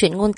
chuyện ngôn tình.